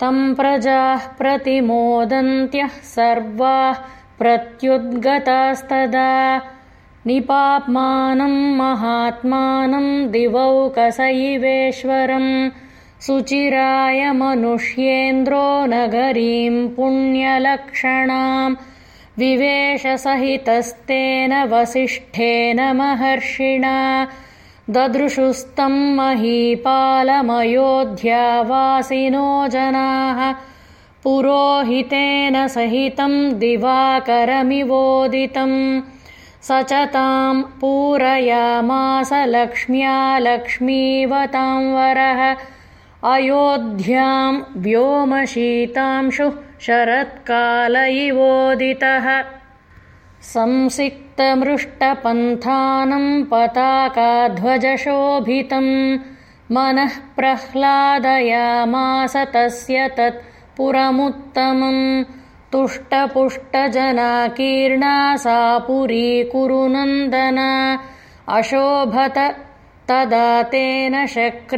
तं प्रजाः प्रतिमोदन्त्यः सर्वाः प्रत्युद्गतास्तदा। निपाप्मानं महात्मानं दिवौकसैवेश्वरम् सुचिराय मनुष्येन्द्रो नगरीं पुण्यलक्षणाम् विवेशसहितस्तेन वसिष्ठेन महर्षिणा ददृशुस्तम् महीपालमयोध्यावासिनो जनाः। पुरोहितेन सहितम् दिवाकरमिवोदितम् स च ताम् पूरयामास लक्ष्म्या लक्ष्मीवतां वरः। अयोध्याम् व्योमशीतांशुः शरत्काल इवोदितः संसिक्तमृष्टपन्थानम् पताकाध्वजशोभितम् मनः प्रह्लादयामास तस्य तत् पुरमुत्तमम् तुष्टपुष्टजनाकीर्णा सा पुरी कुरुनन्दना अशोभत तदा तेन शक्रेणेवामरावती